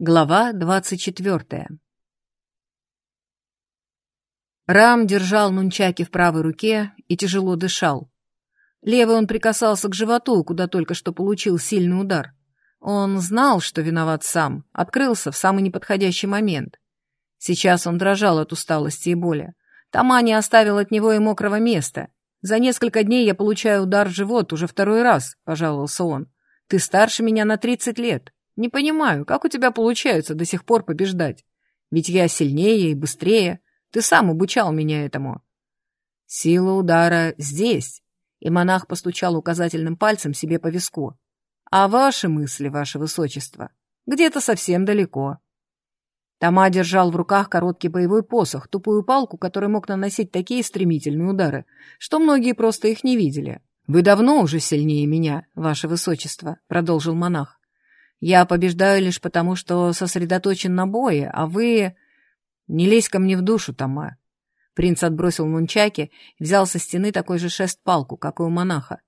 Глава двадцать четвертая Рам держал нунчаки в правой руке и тяжело дышал. Левый он прикасался к животу, куда только что получил сильный удар. Он знал, что виноват сам, открылся в самый неподходящий момент. Сейчас он дрожал от усталости и боли. Тома не оставил от него и мокрого места. «За несколько дней я получаю удар в живот уже второй раз», — пожаловался он. «Ты старше меня на тридцать лет. Не понимаю, как у тебя получается до сих пор побеждать? Ведь я сильнее и быстрее. Ты сам обучал меня этому. Сила удара здесь. И монах постучал указательным пальцем себе по виску. А ваши мысли, ваше высочество, где-то совсем далеко. Тома держал в руках короткий боевой посох, тупую палку, который мог наносить такие стремительные удары, что многие просто их не видели. «Вы давно уже сильнее меня, ваше высочество», — продолжил монах. Я побеждаю лишь потому, что сосредоточен на бое, а вы... Не лезь ко мне в душу, Тома. Принц отбросил нунчаки и взял со стены такой же шест-палку, как и у монаха.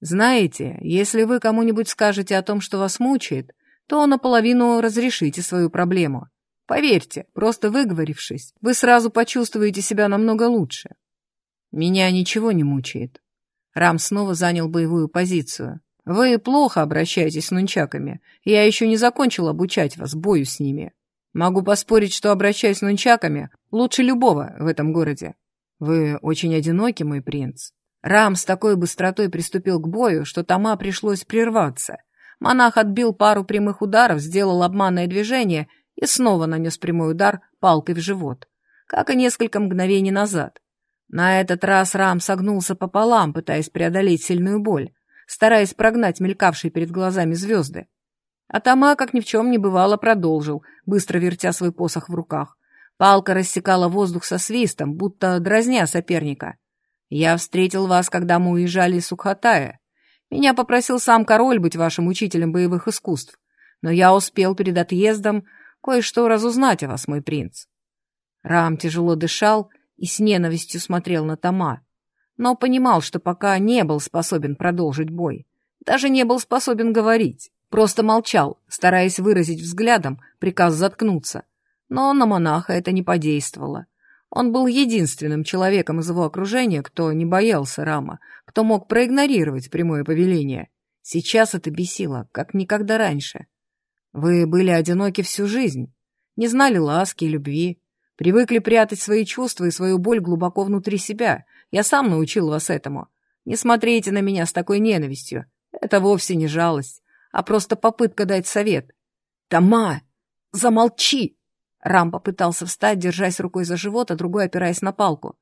Знаете, если вы кому-нибудь скажете о том, что вас мучает, то наполовину разрешите свою проблему. Поверьте, просто выговорившись, вы сразу почувствуете себя намного лучше. Меня ничего не мучает. Рам снова занял боевую позицию. Вы плохо обращаетесь с нунчаками. Я еще не закончил обучать вас бою с ними. Могу поспорить, что обращаясь с нунчаками лучше любого в этом городе. Вы очень одиноки, мой принц. Рам с такой быстротой приступил к бою, что Тома пришлось прерваться. Монах отбил пару прямых ударов, сделал обманное движение и снова нанес прямой удар палкой в живот, как и несколько мгновений назад. На этот раз Рам согнулся пополам, пытаясь преодолеть сильную боль стараясь прогнать мелькавшие перед глазами звезды. А Тома, как ни в чем не бывало, продолжил, быстро вертя свой посох в руках. Палка рассекала воздух со свистом, будто дразня соперника. «Я встретил вас, когда мы уезжали из Сухотая. Меня попросил сам король быть вашим учителем боевых искусств, но я успел перед отъездом кое-что разузнать о вас, мой принц». Рам тяжело дышал и с ненавистью смотрел на Тома но понимал, что пока не был способен продолжить бой. Даже не был способен говорить. Просто молчал, стараясь выразить взглядом приказ заткнуться. Но на монаха это не подействовало. Он был единственным человеком из его окружения, кто не боялся Рама, кто мог проигнорировать прямое повеление. Сейчас это бесило, как никогда раньше. Вы были одиноки всю жизнь, не знали ласки и любви, привыкли прятать свои чувства и свою боль глубоко внутри себя — я сам научил вас этому. Не смотрите на меня с такой ненавистью. Это вовсе не жалость, а просто попытка дать совет. Тома, замолчи! Рам попытался встать, держась рукой за живот, а другой опираясь на палку.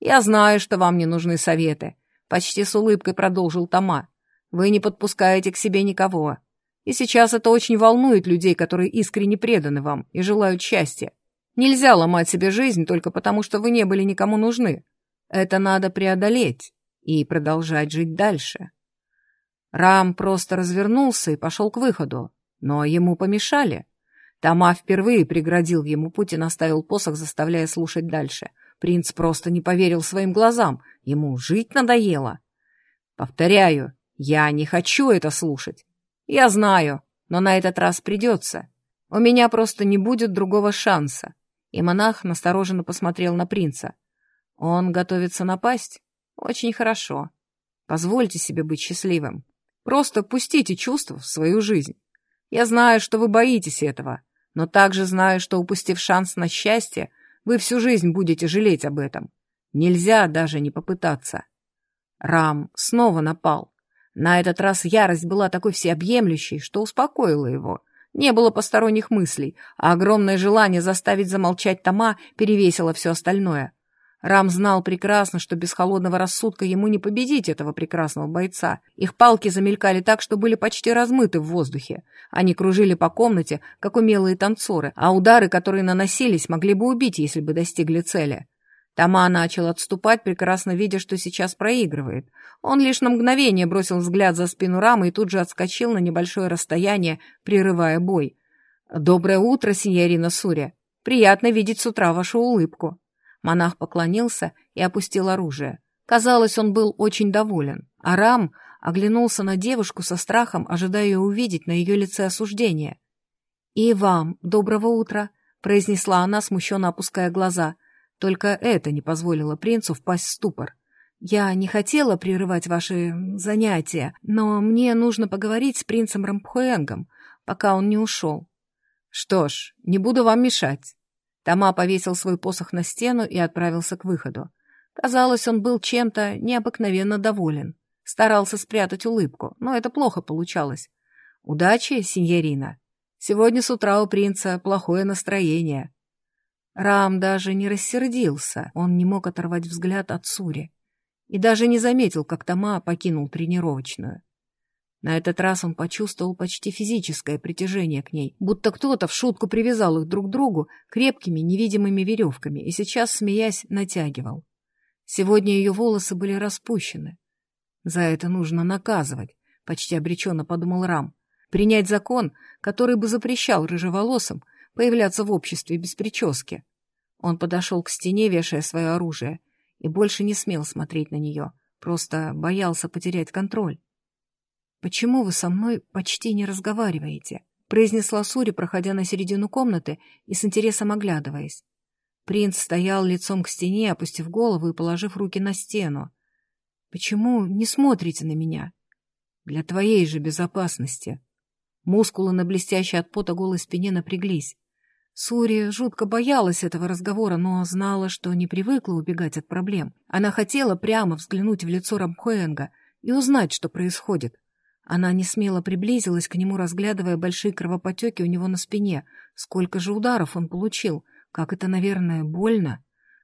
«Я знаю, что вам не нужны советы», — почти с улыбкой продолжил Тома. «Вы не подпускаете к себе никого. И сейчас это очень волнует людей, которые искренне преданы вам и желают счастья. Нельзя ломать себе жизнь только потому, что вы не были никому нужны. Это надо преодолеть и продолжать жить дальше. Рам просто развернулся и пошел к выходу, но ему помешали. Тома впервые преградил ему путь и наставил посох, заставляя слушать дальше. Принц просто не поверил своим глазам, ему жить надоело. Повторяю, я не хочу это слушать. Я знаю, но на этот раз придется. У меня просто не будет другого шанса. И монах настороженно посмотрел на принца. Он готовится напасть? Очень хорошо. Позвольте себе быть счастливым. Просто пустите чувства в свою жизнь. Я знаю, что вы боитесь этого, но также знаю, что, упустив шанс на счастье, вы всю жизнь будете жалеть об этом. Нельзя даже не попытаться. Рам снова напал. На этот раз ярость была такой всеобъемлющей, что успокоила его. Не было посторонних мыслей, а огромное желание заставить замолчать Тома перевесило все остальное. Рам знал прекрасно, что без холодного рассудка ему не победить этого прекрасного бойца. Их палки замелькали так, что были почти размыты в воздухе. Они кружили по комнате, как умелые танцоры, а удары, которые наносились, могли бы убить, если бы достигли цели. Тома начал отступать, прекрасно видя, что сейчас проигрывает. Он лишь на мгновение бросил взгляд за спину Рамы и тут же отскочил на небольшое расстояние, прерывая бой. «Доброе утро, синьорина Суря. Приятно видеть с утра вашу улыбку». Монах поклонился и опустил оружие. Казалось, он был очень доволен. Арам оглянулся на девушку со страхом, ожидая увидеть на ее лице осуждение. «И вам доброго утра», — произнесла она, смущенно опуская глаза. Только это не позволило принцу впасть в ступор. «Я не хотела прерывать ваши занятия, но мне нужно поговорить с принцем Рампхуэнгом, пока он не ушел». «Что ж, не буду вам мешать». Тома повесил свой посох на стену и отправился к выходу. Казалось, он был чем-то необыкновенно доволен. Старался спрятать улыбку, но это плохо получалось. «Удачи, синьорина. Сегодня с утра у принца плохое настроение». Рам даже не рассердился, он не мог оторвать взгляд от Сури. И даже не заметил, как Тома покинул тренировочную. На этот раз он почувствовал почти физическое притяжение к ней, будто кто-то в шутку привязал их друг к другу крепкими невидимыми веревками и сейчас, смеясь, натягивал. Сегодня ее волосы были распущены. За это нужно наказывать, почти обреченно подумал Рам. Принять закон, который бы запрещал рыжеволосым появляться в обществе без прически. Он подошел к стене, вешая свое оружие, и больше не смел смотреть на нее, просто боялся потерять контроль. «Почему вы со мной почти не разговариваете?» — произнесла Сури, проходя на середину комнаты и с интересом оглядываясь. Принц стоял лицом к стене, опустив голову и положив руки на стену. «Почему не смотрите на меня?» «Для твоей же безопасности». Мускулы на блестящей от пота голой спине напряглись. Сури жутко боялась этого разговора, но знала, что не привыкла убегать от проблем. Она хотела прямо взглянуть в лицо Рамхуэнга и узнать, что происходит. Она не смело приблизилась к нему, разглядывая большие кровопотеки у него на спине. Сколько же ударов он получил — как это, наверное, больно.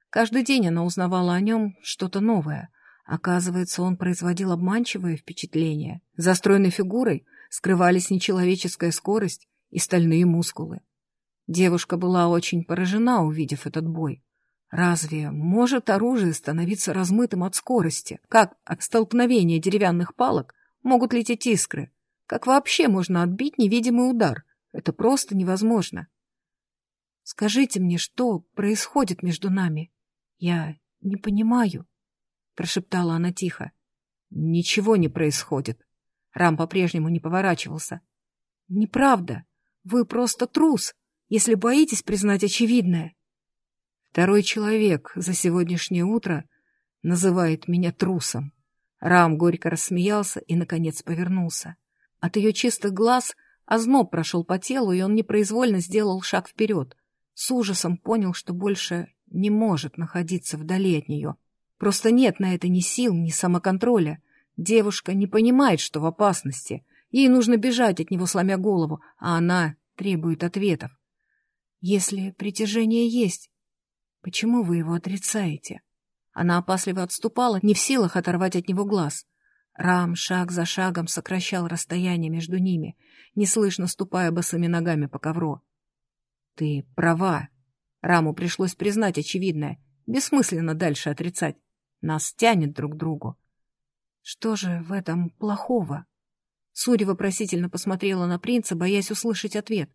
Каждый день она узнавала о нем что-то новое. Оказывается, он производил обманчивое впечатление. За стройной фигурой скрывались нечеловеческая скорость и стальные мускулы. Девушка была очень поражена, увидев этот бой. Разве может оружие становиться размытым от скорости? Как от столкновения деревянных палок могут лететь искры? Как вообще можно отбить невидимый удар? Это просто невозможно. Скажите мне, что происходит между нами? Я не понимаю, — прошептала она тихо. Ничего не происходит. Рам по-прежнему не поворачивался. Неправда. Вы просто трус, если боитесь признать очевидное. Второй человек за сегодняшнее утро называет меня трусом. Рам горько рассмеялся и, наконец, повернулся. От ее чистых глаз озноб прошел по телу, и он непроизвольно сделал шаг вперед — с ужасом понял, что больше не может находиться вдали от нее. Просто нет на это ни сил, ни самоконтроля. Девушка не понимает, что в опасности. Ей нужно бежать от него, сломя голову, а она требует ответов. Если притяжение есть, почему вы его отрицаете? Она опасливо отступала, не в силах оторвать от него глаз. Рам шаг за шагом сокращал расстояние между ними, неслышно ступая босыми ногами по ковру. Ты права. Раму пришлось признать очевидное. Бессмысленно дальше отрицать. Нас тянет друг к другу. Что же в этом плохого? Сури вопросительно посмотрела на принца, боясь услышать ответ.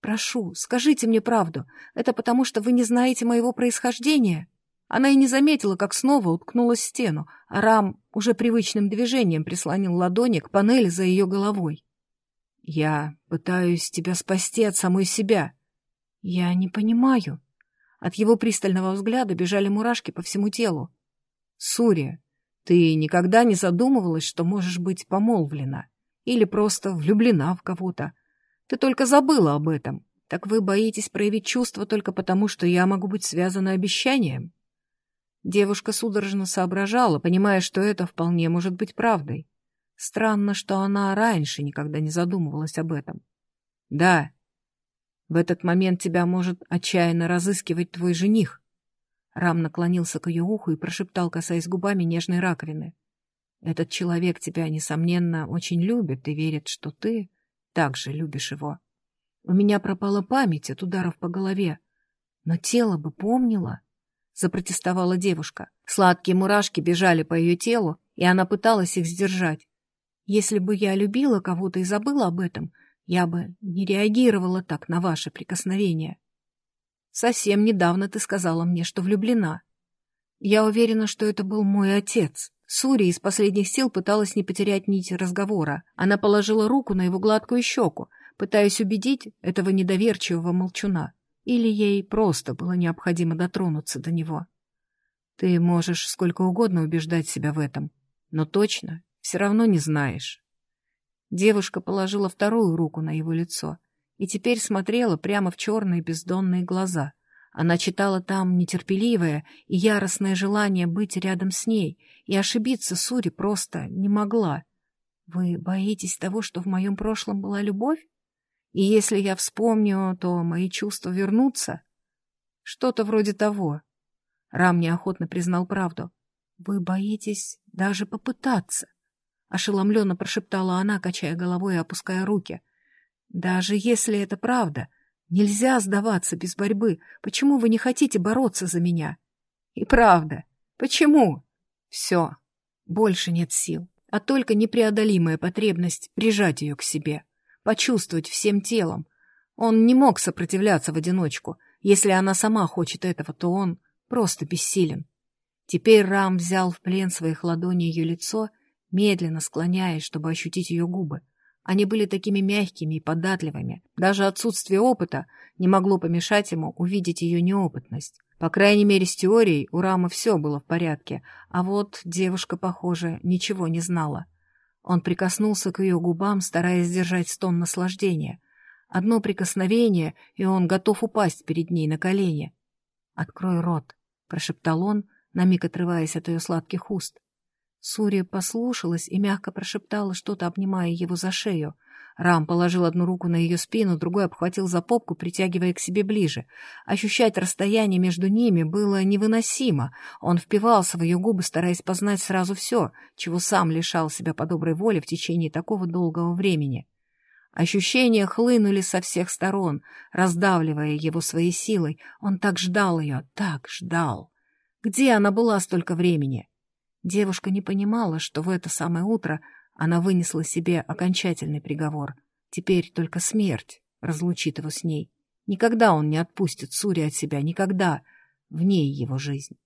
«Прошу, скажите мне правду. Это потому, что вы не знаете моего происхождения?» Она и не заметила, как снова уткнулась в стену, а Рам уже привычным движением прислонил ладони к панели за ее головой. «Я пытаюсь тебя спасти от самой себя», «Я не понимаю». От его пристального взгляда бежали мурашки по всему телу. «Сурия, ты никогда не задумывалась, что можешь быть помолвлена или просто влюблена в кого-то? Ты только забыла об этом. Так вы боитесь проявить чувства только потому, что я могу быть связана обещанием?» Девушка судорожно соображала, понимая, что это вполне может быть правдой. Странно, что она раньше никогда не задумывалась об этом. «Да, в этот момент тебя может отчаянно разыскивать твой жених. Рам наклонился к ее уху и прошептал, касаясь губами нежной раковины. Этот человек тебя, несомненно, очень любит и верит, что ты также любишь его. У меня пропала память от ударов по голове, но тело бы помнило. Запротестовала девушка. Сладкие мурашки бежали по ее телу, и она пыталась их сдержать. Если бы я любила кого-то и забыла об этом, я бы не реагировала так на ваше прикосновение. Совсем недавно ты сказала мне, что влюблена. Я уверена, что это был мой отец. Сури из последних сил пыталась не потерять нить разговора. Она положила руку на его гладкую щеку, пытаясь убедить этого недоверчивого молчуна. Или ей просто было необходимо дотронуться до него. Ты можешь сколько угодно убеждать себя в этом, но точно все равно не знаешь. Девушка положила вторую руку на его лицо и теперь смотрела прямо в черные бездонные глаза. Она читала там нетерпеливое и яростное желание быть рядом с ней, и ошибиться Сури просто не могла. «Вы боитесь того, что в моем прошлом была любовь? И если я вспомню, то мои чувства вернутся?» «Что-то вроде того», Рам неохотно признал правду. «Вы боитесь даже попытаться?» Ошеломленно прошептала она, качая головой и опуская руки. «Даже если это правда, нельзя сдаваться без борьбы. Почему вы не хотите бороться за меня?» «И правда. Почему?» «Все. Больше нет сил, а только непреодолимая потребность прижать ее к себе, почувствовать всем телом. Он не мог сопротивляться в одиночку. Если она сама хочет этого, то он просто бессилен. Теперь Рам взял в плен своих ладоней ее лицо, медленно склоняясь, чтобы ощутить ее губы. Они были такими мягкими и податливыми. Даже отсутствие опыта не могло помешать ему увидеть ее неопытность. По крайней мере, с теорией у Рама все было в порядке, а вот девушка, похоже, ничего не знала. Он прикоснулся к ее губам, стараясь сдержать стон наслаждения. Одно прикосновение, и он готов упасть перед ней на колени. «Открой рот», прошептал он, на миг отрываясь от ее сладких уст. Сурия послушалась и мягко прошептала что-то, обнимая его за шею. Рам положил одну руку на ее спину, другой обхватил за попку, притягивая к себе ближе. Ощущать расстояние между ними было невыносимо. Он впивался в ее губы, стараясь познать сразу все, чего сам лишал себя по доброй воле в течение такого долгого времени. Ощущения хлынули со всех сторон, раздавливая его своей силой. Он так ждал ее, так ждал. Где она была столько времени? Девушка не понимала, что в это самое утро она вынесла себе окончательный приговор. Теперь только смерть разлучит его с ней. Никогда он не отпустит Сури от себя, никогда в ней его жизнь.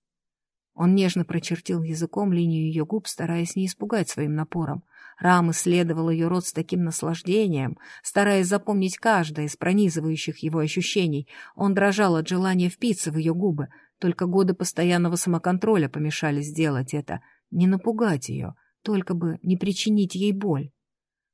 Он нежно прочертил языком линию ее губ, стараясь не испугать своим напором. Рам исследовал ее рот с таким наслаждением, стараясь запомнить каждое из пронизывающих его ощущений. Он дрожал от желания впиться в ее губы. Только годы постоянного самоконтроля помешали сделать это. Не напугать ее, только бы не причинить ей боль.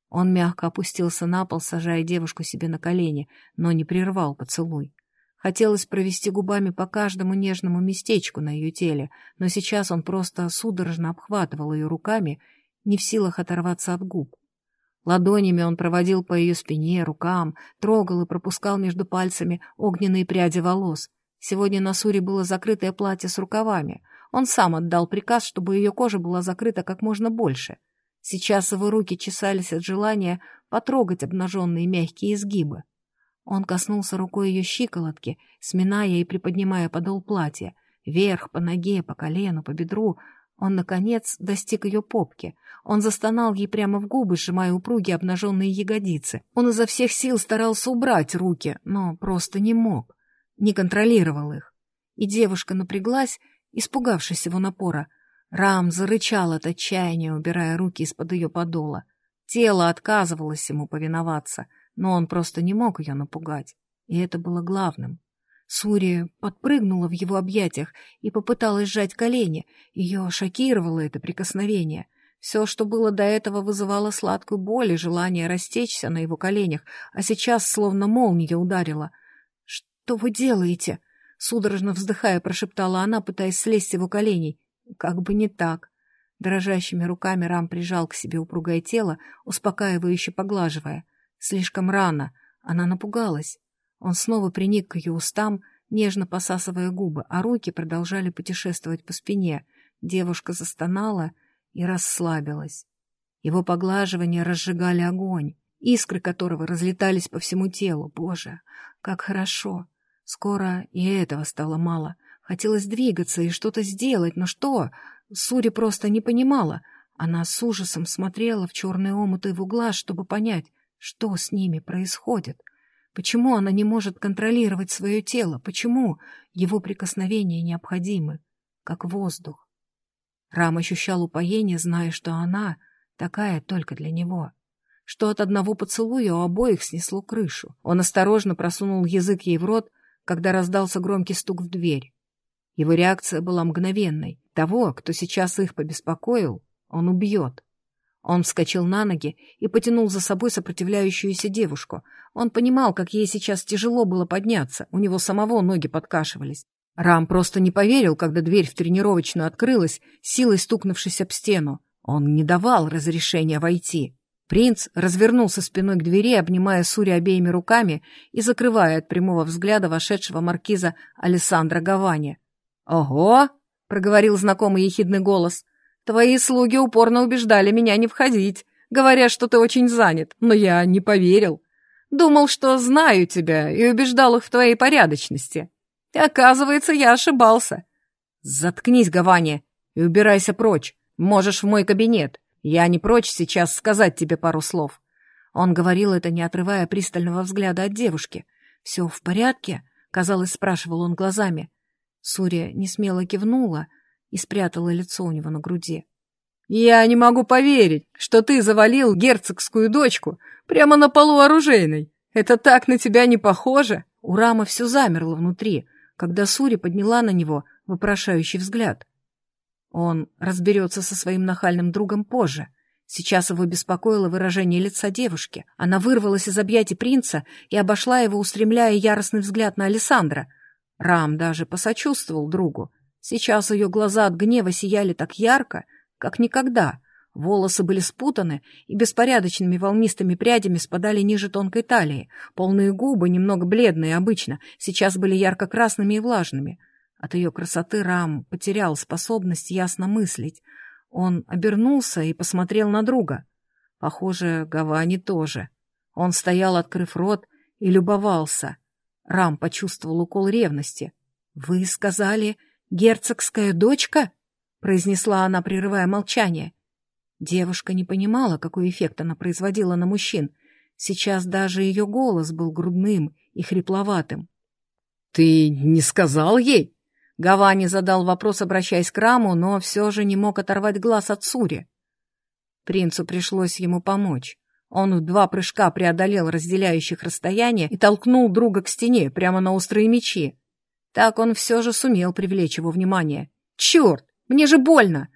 Он мягко опустился на пол, сажая девушку себе на колени, но не прервал поцелуй. Хотелось провести губами по каждому нежному местечку на ее теле, но сейчас он просто судорожно обхватывал ее руками не в силах оторваться от губ. Ладонями он проводил по ее спине, рукам, трогал и пропускал между пальцами огненные пряди волос. Сегодня на Суре было закрытое платье с рукавами. Он сам отдал приказ, чтобы ее кожа была закрыта как можно больше. Сейчас его руки чесались от желания потрогать обнаженные мягкие изгибы. Он коснулся рукой ее щиколотки, сминая и приподнимая подол платья, вверх, по ноге, по колену, по бедру, он, наконец, достиг ее попки. Он застонал ей прямо в губы, сжимая упругие обнаженные ягодицы. Он изо всех сил старался убрать руки, но просто не мог. Не контролировал их. И девушка напряглась, испугавшись его напора. Рам зарычал от отчаяния, убирая руки из-под ее подола. Тело отказывалось ему повиноваться, но он просто не мог ее напугать. И это было главным. Сури подпрыгнула в его объятиях и попыталась сжать колени. Ее шокировало это прикосновение. Все, что было до этого, вызывало сладкую боль и желание растечься на его коленях, а сейчас словно молния ударила. «Что вы делаете?» — судорожно вздыхая, прошептала она, пытаясь слезть с его коленей. «Как бы не так». Дрожащими руками Рам прижал к себе упругое тело, успокаивающе поглаживая. Слишком рано. Она напугалась. Он снова приник к ее устам, нежно посасывая губы, а руки продолжали путешествовать по спине. Девушка застонала и расслабилась. Его поглаживания разжигали огонь, искры которого разлетались по всему телу. Боже, как хорошо! Скоро и этого стало мало. Хотелось двигаться и что-то сделать, но что? Сури просто не понимала. Она с ужасом смотрела в черные омуты его глаз, чтобы понять, что с ними происходит — Почему она не может контролировать свое тело? Почему его прикосновения необходимы, как воздух? Рам ощущал упоение, зная, что она такая только для него. что от одного поцелуя у обоих снесло крышу. Он осторожно просунул язык ей в рот, когда раздался громкий стук в дверь. Его реакция была мгновенной. Того, кто сейчас их побеспокоил, он убьет. Он вскочил на ноги и потянул за собой сопротивляющуюся девушку. Он понимал, как ей сейчас тяжело было подняться, у него самого ноги подкашивались. Рам просто не поверил, когда дверь в тренировочную открылась, силой стукнувшись об стену. Он не давал разрешения войти. Принц развернулся спиной к двери, обнимая Сури обеими руками и закрывая от прямого взгляда вошедшего маркиза Алессандра Гавани. «Ого!» — проговорил знакомый ехидный голос. «Твои слуги упорно убеждали меня не входить, говоря, что ты очень занят, но я не поверил. Думал, что знаю тебя и убеждал их в твоей порядочности. Оказывается, я ошибался. Заткнись, Гавани, и убирайся прочь. Можешь в мой кабинет. Я не прочь сейчас сказать тебе пару слов. Он говорил это, не отрывая пристального взгляда от девушки. «Все в порядке?» — казалось, спрашивал он глазами. Сурия несмело кивнула и спрятала лицо у него на груди. «Я не могу поверить, что ты завалил герцогскую дочку прямо на полу оружейной. Это так на тебя не похоже!» У Рама все замерло внутри, когда Сури подняла на него вопрошающий взгляд. Он разберется со своим нахальным другом позже. Сейчас его беспокоило выражение лица девушки. Она вырвалась из объятий принца и обошла его, устремляя яростный взгляд на Александра. Рам даже посочувствовал другу. Сейчас ее глаза от гнева сияли так ярко, как никогда. Волосы были спутаны и беспорядочными волнистыми прядями спадали ниже тонкой талии. Полные губы, немного бледные обычно, сейчас были ярко-красными и влажными — от ее красоты Рам потерял способность ясно мыслить. Он обернулся и посмотрел на друга. Похоже, Гавани тоже. Он стоял, открыв рот, и любовался. Рам почувствовал укол ревности. «Вы сказали, герцогская дочка?» — произнесла она, прерывая молчание. Девушка не понимала, какой эффект она производила на мужчин. Сейчас даже ее голос был грудным и хрипловатым. «Ты не сказал ей?» Гавани задал вопрос, обращаясь к Раму, но все же не мог оторвать глаз от Сури. Принцу пришлось ему помочь. Он в два прыжка преодолел разделяющих расстояние и толкнул друга к стене, прямо на острые мечи. Так он все же сумел привлечь его внимание. «Черт! Мне же больно!»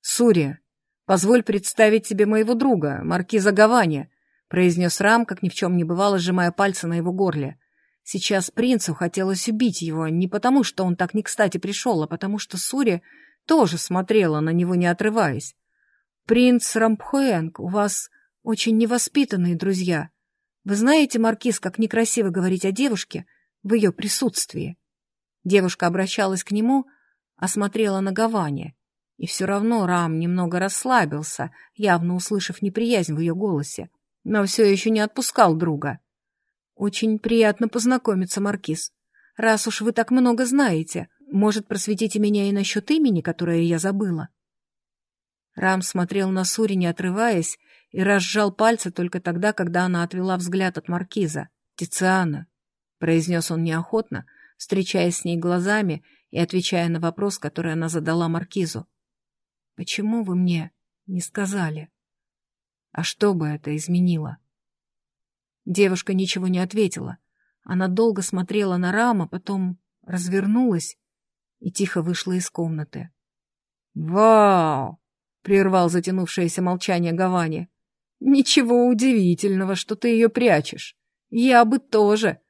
«Сурия, позволь представить тебе моего друга, маркиза Гавани», произнес Рам, как ни в чем не бывало, сжимая пальцы на его горле. Сейчас принцу хотелось убить его не потому, что он так не кстати пришел, а потому что Сури тоже смотрела на него, не отрываясь. «Принц Рампхуэнг, у вас очень невоспитанные друзья. Вы знаете, Маркиз, как некрасиво говорить о девушке в ее присутствии?» Девушка обращалась к нему, осмотрела на Гаване. И все равно Рам немного расслабился, явно услышав неприязнь в ее голосе, но все еще не отпускал друга. «Очень приятно познакомиться, Маркиз. Раз уж вы так много знаете, может, просветите меня и насчет имени, которое я забыла?» Рам смотрел на Сури, не отрываясь, и разжал пальцы только тогда, когда она отвела взгляд от Маркиза. «Тициана», — произнес он неохотно, встречаясь с ней глазами и отвечая на вопрос, который она задала Маркизу. «Почему вы мне не сказали?» «А что бы это изменило?» Девушка ничего не ответила. Она долго смотрела на Рама, потом развернулась и тихо вышла из комнаты. «Вау!» — прервал затянувшееся молчание Гавани. «Ничего удивительного, что ты ее прячешь. Я бы тоже.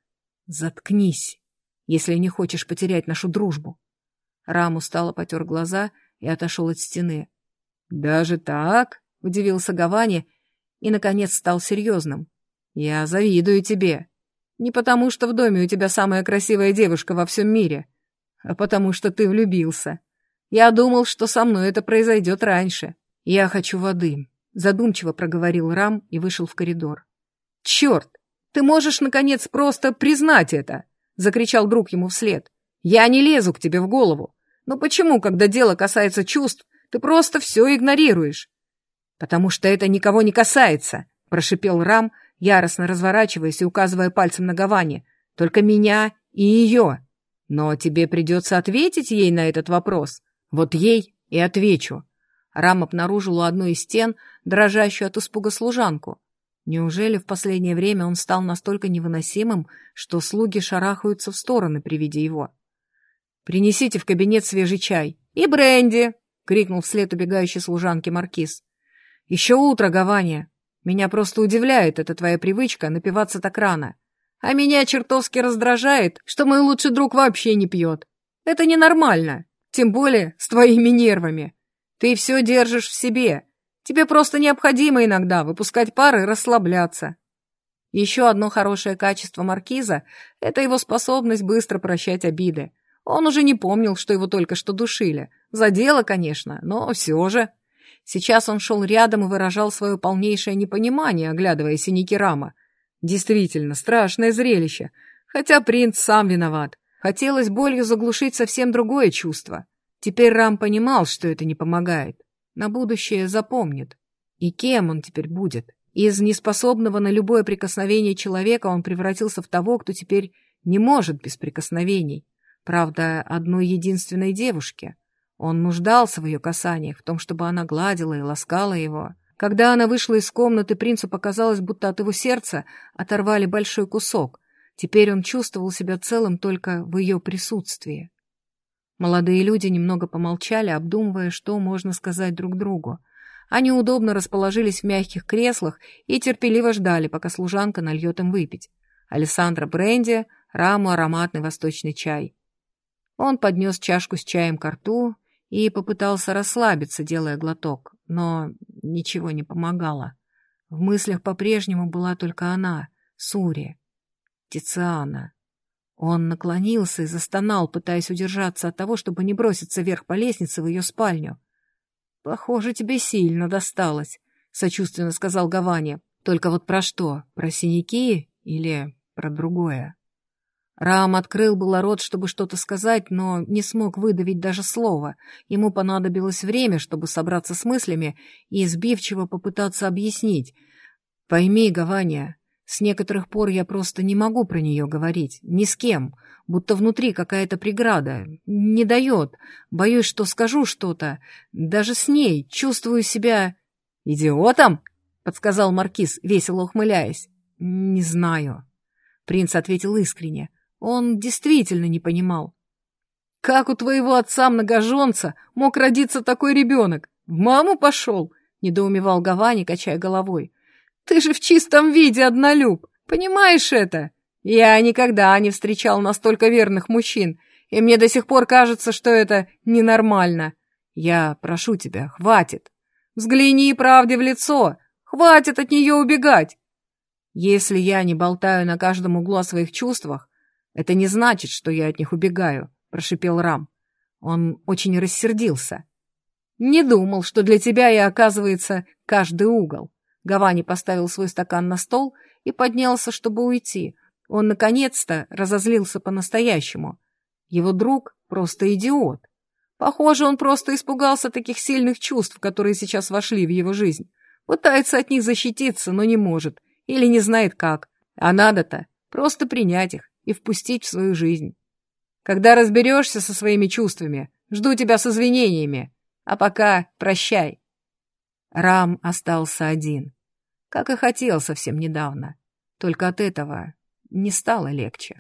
Заткнись, если не хочешь потерять нашу дружбу». Рам устало потер глаза и отошел от стены. «Даже так?» — удивился Гавани и, наконец, стал серьезным. «Я завидую тебе. Не потому, что в доме у тебя самая красивая девушка во всем мире, а потому, что ты влюбился. Я думал, что со мной это произойдет раньше. Я хочу воды», — задумчиво проговорил Рам и вышел в коридор. «Черт! Ты можешь, наконец, просто признать это!» — закричал друг ему вслед. «Я не лезу к тебе в голову. Но почему, когда дело касается чувств, ты просто все игнорируешь?» «Потому что это никого не касается», — прошипел Рам, — яростно разворачиваясь и указывая пальцем на Гавани. «Только меня и ее. Но тебе придется ответить ей на этот вопрос. Вот ей и отвечу». Рам обнаружил у одной из стен дрожащую от испуга служанку. Неужели в последнее время он стал настолько невыносимым, что слуги шарахаются в стороны при виде его? «Принесите в кабинет свежий чай и бренди!» — крикнул вслед убегающей служанке маркиз. «Еще утро, Гавания! Меня просто удивляет эта твоя привычка напиваться так рано. А меня чертовски раздражает, что мой лучший друг вообще не пьет. Это ненормально, тем более с твоими нервами. Ты все держишь в себе, Тебе просто необходимо иногда выпускать пары и расслабляться. Еще одно хорошее качество маркиза — это его способность быстро прощать обиды. Он уже не помнил, что его только что душили. За дело, конечно, но все же. Сейчас он шел рядом и выражал свое полнейшее непонимание, оглядывая синяки рама. Действительно, страшное зрелище. Хотя принц сам виноват. Хотелось болью заглушить совсем другое чувство. Теперь Рам понимал, что это не помогает на будущее запомнит. И кем он теперь будет? Из неспособного на любое прикосновение человека он превратился в того, кто теперь не может без прикосновений. Правда, одной единственной девушке. Он нуждался в ее касаниях, в том, чтобы она гладила и ласкала его. Когда она вышла из комнаты, принцу показалось, будто от его сердца оторвали большой кусок. Теперь он чувствовал себя целым только в ее присутствии. Молодые люди немного помолчали, обдумывая, что можно сказать друг другу. Они удобно расположились в мягких креслах и терпеливо ждали, пока служанка нальет им выпить. Александра бренди, Раму ароматный восточный чай. Он поднес чашку с чаем к рту и попытался расслабиться, делая глоток, но ничего не помогало. В мыслях по-прежнему была только она, Сури, Тициана. Он наклонился и застонал, пытаясь удержаться от того, чтобы не броситься вверх по лестнице в ее спальню. «Похоже, тебе сильно досталось», — сочувственно сказал Гавани. «Только вот про что? Про синяки или про другое?» Рам открыл было рот, чтобы что-то сказать, но не смог выдавить даже слова. Ему понадобилось время, чтобы собраться с мыслями и избивчиво попытаться объяснить. «Пойми, Гавания, с некоторых пор я просто не могу про нее говорить, ни с кем, будто внутри какая-то преграда, не дает, боюсь, что скажу что-то, даже с ней чувствую себя... «Идиотом?» — подсказал Маркиз, весело ухмыляясь. «Не знаю». Принц ответил искренне. Он действительно не понимал. «Как у твоего отца-многоженца мог родиться такой ребенок? В маму пошел?» — недоумевал Гавани, качая головой. Ты же в чистом виде однолюб, понимаешь это? Я никогда не встречал настолько верных мужчин, и мне до сих пор кажется, что это ненормально. Я прошу тебя, хватит. Взгляни правде в лицо, хватит от нее убегать. Если я не болтаю на каждом углу о своих чувствах, это не значит, что я от них убегаю, прошипел Рам. Он очень рассердился. Не думал, что для тебя я, оказывается, каждый угол. Гавани поставил свой стакан на стол и поднялся, чтобы уйти. Он, наконец-то, разозлился по-настоящему. Его друг просто идиот. Похоже, он просто испугался таких сильных чувств, которые сейчас вошли в его жизнь. Пытается от них защититься, но не может. Или не знает как. А надо-то просто принять их и впустить в свою жизнь. Когда разберешься со своими чувствами, жду тебя с извинениями. А пока прощай. Рам остался один как и хотел совсем недавно. Только от этого не стало легче.